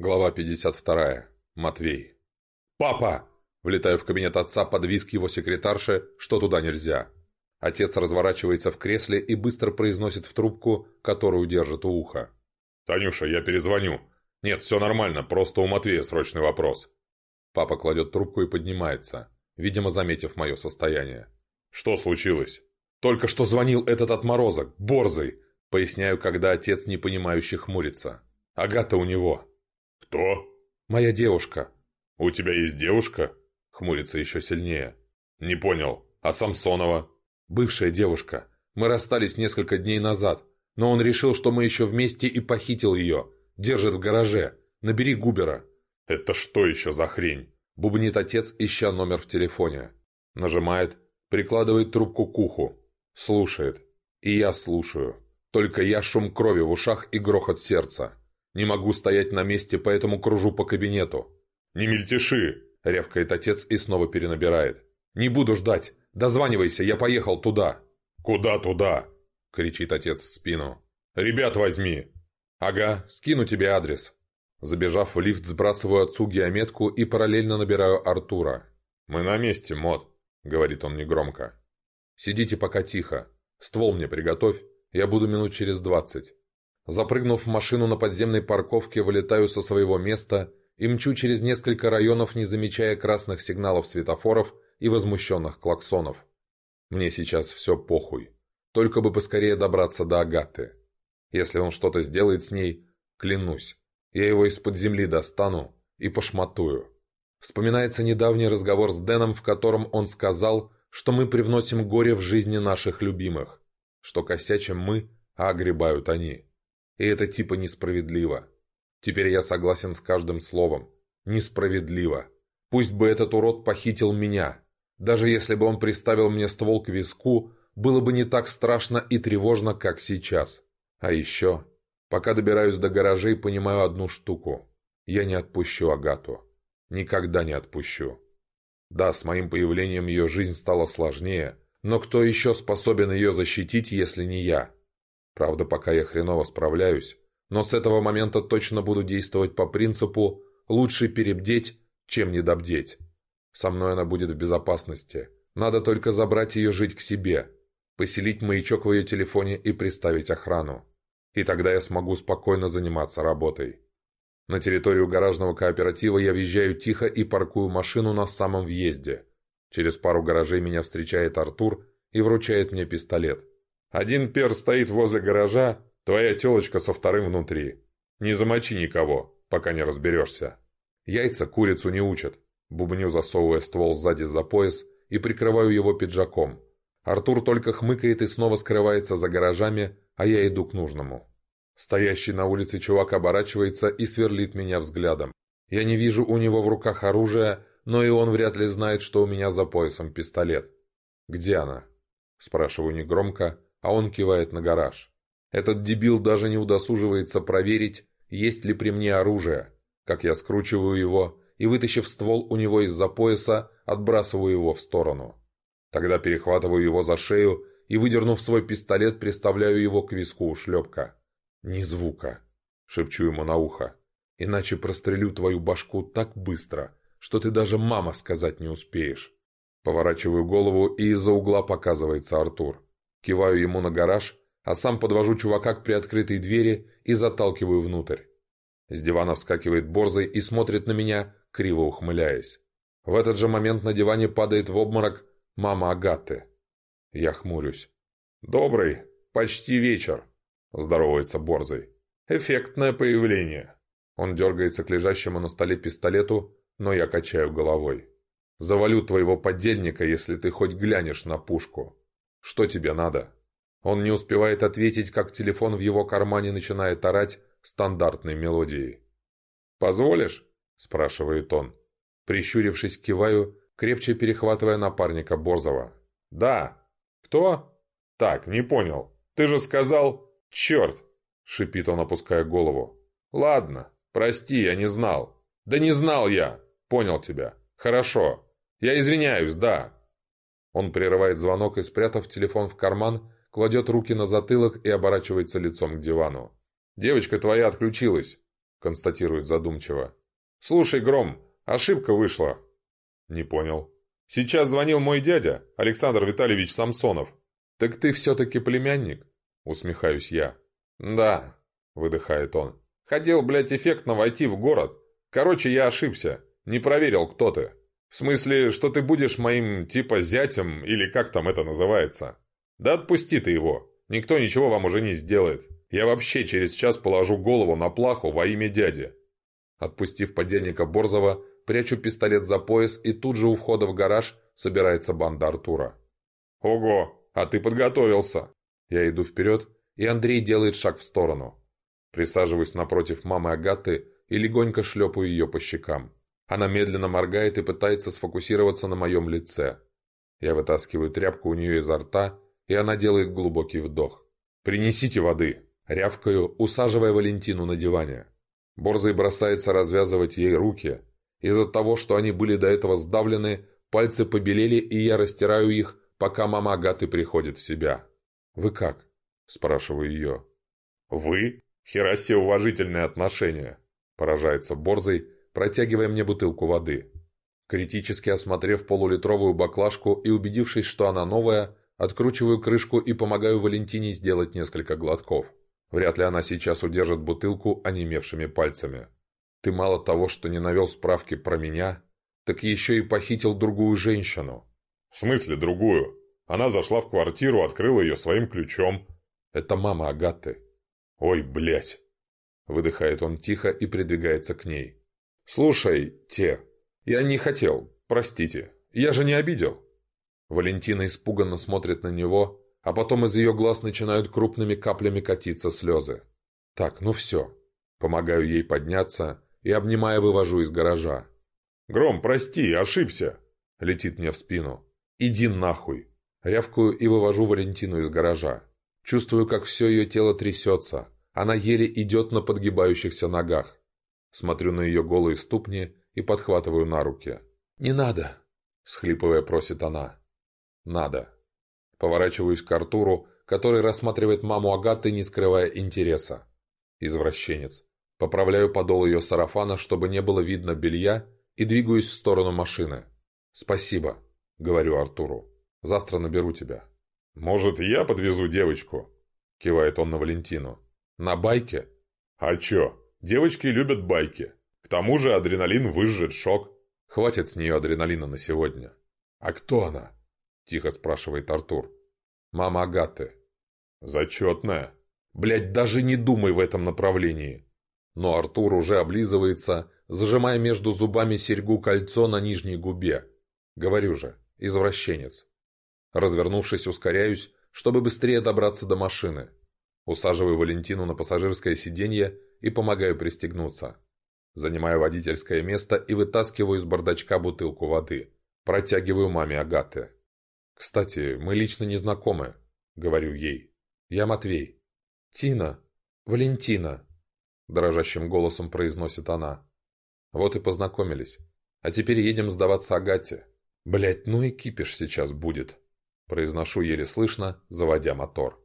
Глава 52. Матвей. «Папа!» Влетаю в кабинет отца под виски его секретарши, что туда нельзя. Отец разворачивается в кресле и быстро произносит в трубку, которую держит у уха. «Танюша, я перезвоню. Нет, все нормально, просто у Матвея срочный вопрос». Папа кладет трубку и поднимается, видимо, заметив мое состояние. «Что случилось?» «Только что звонил этот отморозок, борзый!» Поясняю, когда отец непонимающе хмурится. «Агата у него, «Кто?» «Моя девушка». «У тебя есть девушка?» Хмурится еще сильнее. «Не понял. А Самсонова?» «Бывшая девушка. Мы расстались несколько дней назад, но он решил, что мы еще вместе и похитил ее. Держит в гараже. Набери Губера». «Это что еще за хрень?» Бубнит отец, ища номер в телефоне. Нажимает, прикладывает трубку к уху. Слушает. И я слушаю. Только я шум крови в ушах и грохот сердца. Не могу стоять на месте, поэтому кружу по кабинету. «Не мельтеши!» — рявкает отец и снова перенабирает. «Не буду ждать! Дозванивайся, я поехал туда!» «Куда туда?» — кричит отец в спину. «Ребят возьми!» «Ага, скину тебе адрес». Забежав в лифт, сбрасываю отцу геометку и параллельно набираю Артура. «Мы на месте, мод. — говорит он негромко. «Сидите пока тихо. Ствол мне приготовь, я буду минут через двадцать. Запрыгнув в машину на подземной парковке, вылетаю со своего места и мчу через несколько районов, не замечая красных сигналов светофоров и возмущенных клаксонов. Мне сейчас все похуй. Только бы поскорее добраться до Агаты. Если он что-то сделает с ней, клянусь, я его из-под земли достану и пошматую. Вспоминается недавний разговор с Дэном, в котором он сказал, что мы привносим горе в жизни наших любимых, что косячим мы, а огребают они. И это типа несправедливо. Теперь я согласен с каждым словом. Несправедливо. Пусть бы этот урод похитил меня. Даже если бы он приставил мне ствол к виску, было бы не так страшно и тревожно, как сейчас. А еще, пока добираюсь до гаражей, понимаю одну штуку. Я не отпущу Агату. Никогда не отпущу. Да, с моим появлением ее жизнь стала сложнее, но кто еще способен ее защитить, если не я? Правда, пока я хреново справляюсь. Но с этого момента точно буду действовать по принципу «лучше перебдеть, чем недобдеть». Со мной она будет в безопасности. Надо только забрать ее жить к себе, поселить маячок в ее телефоне и приставить охрану. И тогда я смогу спокойно заниматься работой. На территорию гаражного кооператива я въезжаю тихо и паркую машину на самом въезде. Через пару гаражей меня встречает Артур и вручает мне пистолет. Один пер стоит возле гаража, твоя телочка со вторым внутри. Не замочи никого, пока не разберешься. Яйца курицу не учат. Бубню, засовывая ствол сзади за пояс и прикрываю его пиджаком. Артур только хмыкает и снова скрывается за гаражами, а я иду к нужному. Стоящий на улице чувак оборачивается и сверлит меня взглядом. Я не вижу у него в руках оружия, но и он вряд ли знает, что у меня за поясом пистолет. «Где она?» – спрашиваю негромко, а он кивает на гараж. Этот дебил даже не удосуживается проверить, есть ли при мне оружие. Как я скручиваю его и, вытащив ствол у него из-за пояса, отбрасываю его в сторону. Тогда перехватываю его за шею и, выдернув свой пистолет, приставляю его к виску у шлепка. «Ни звука!» — шепчу ему на ухо. «Иначе прострелю твою башку так быстро, что ты даже «мама» сказать не успеешь». Поворачиваю голову, и из-за угла показывается Артур. Киваю ему на гараж, а сам подвожу чувака к приоткрытой двери и заталкиваю внутрь. С дивана вскакивает Борзый и смотрит на меня, криво ухмыляясь. В этот же момент на диване падает в обморок мама Агаты. Я хмурюсь. «Добрый, почти вечер», — здоровается Борзый. «Эффектное появление». Он дергается к лежащему на столе пистолету, но я качаю головой. «Завалю твоего подельника, если ты хоть глянешь на пушку». «Что тебе надо?» Он не успевает ответить, как телефон в его кармане начинает орать стандартной мелодией. «Позволишь?» – спрашивает он. Прищурившись, киваю, крепче перехватывая напарника Борзова. «Да!» «Кто?» «Так, не понял. Ты же сказал...» «Черт!» – шипит он, опуская голову. «Ладно, прости, я не знал». «Да не знал я!» «Понял тебя. Хорошо. Я извиняюсь, да. Он прерывает звонок и, спрятав телефон в карман, кладет руки на затылок и оборачивается лицом к дивану. «Девочка твоя отключилась», — констатирует задумчиво. «Слушай, Гром, ошибка вышла». «Не понял». «Сейчас звонил мой дядя, Александр Витальевич Самсонов». «Так ты все-таки племянник?» — усмехаюсь я. «Да», — выдыхает он. «Хотел, блядь, эффектно войти в город. Короче, я ошибся. Не проверил, кто ты». В смысле, что ты будешь моим типа зятем, или как там это называется. Да отпусти ты его. Никто ничего вам уже не сделает. Я вообще через час положу голову на плаху во имя дяди». Отпустив подельника Борзова, прячу пистолет за пояс и тут же у входа в гараж собирается банда Артура. «Ого, а ты подготовился!» Я иду вперед, и Андрей делает шаг в сторону. Присаживаюсь напротив мамы Агаты и легонько шлепаю ее по щекам. Она медленно моргает и пытается сфокусироваться на моем лице. Я вытаскиваю тряпку у нее изо рта, и она делает глубокий вдох. «Принесите воды!» — рявкаю, усаживая Валентину на диване. Борзый бросается развязывать ей руки. Из-за того, что они были до этого сдавлены, пальцы побелели, и я растираю их, пока мама Агаты приходит в себя. «Вы как?» — спрашиваю ее. «Вы? Херасе уважительное отношение, — поражается Борзый, протягивая мне бутылку воды. Критически осмотрев полулитровую баклажку и убедившись, что она новая, откручиваю крышку и помогаю Валентине сделать несколько глотков. Вряд ли она сейчас удержит бутылку онемевшими пальцами. Ты мало того, что не навел справки про меня, так еще и похитил другую женщину. В смысле другую? Она зашла в квартиру, открыла ее своим ключом. Это мама Агаты. Ой, блядь! Выдыхает он тихо и придвигается к ней. «Слушай, те, я не хотел, простите, я же не обидел». Валентина испуганно смотрит на него, а потом из ее глаз начинают крупными каплями катиться слезы. «Так, ну все». Помогаю ей подняться и, обнимая, вывожу из гаража. «Гром, прости, ошибся!» Летит мне в спину. «Иди нахуй!» Рявкую и вывожу Валентину из гаража. Чувствую, как все ее тело трясется. Она еле идет на подгибающихся ногах. Смотрю на ее голые ступни и подхватываю на руки. «Не надо!» – схлипывая просит она. «Надо!» Поворачиваюсь к Артуру, который рассматривает маму Агаты, не скрывая интереса. Извращенец. Поправляю подол ее сарафана, чтобы не было видно белья, и двигаюсь в сторону машины. «Спасибо», — говорю Артуру. «Завтра наберу тебя». «Может, я подвезу девочку?» — кивает он на Валентину. «На байке?» «А чё?» Девочки любят байки. К тому же адреналин выжжет шок. Хватит с нее адреналина на сегодня. А кто она? Тихо спрашивает Артур. Мама Агаты. Зачетная. Блять, даже не думай в этом направлении. Но Артур уже облизывается, зажимая между зубами серьгу кольцо на нижней губе. Говорю же, извращенец. Развернувшись, ускоряюсь, чтобы быстрее добраться до машины. Усаживаю Валентину на пассажирское сиденье и помогаю пристегнуться. Занимаю водительское место и вытаскиваю из бардачка бутылку воды. Протягиваю маме Агаты. «Кстати, мы лично не знакомы», — говорю ей. «Я Матвей». «Тина! Валентина!» — дрожащим голосом произносит она. «Вот и познакомились. А теперь едем сдаваться Агате. Блять, ну и кипиш сейчас будет», — произношу еле слышно, заводя мотор.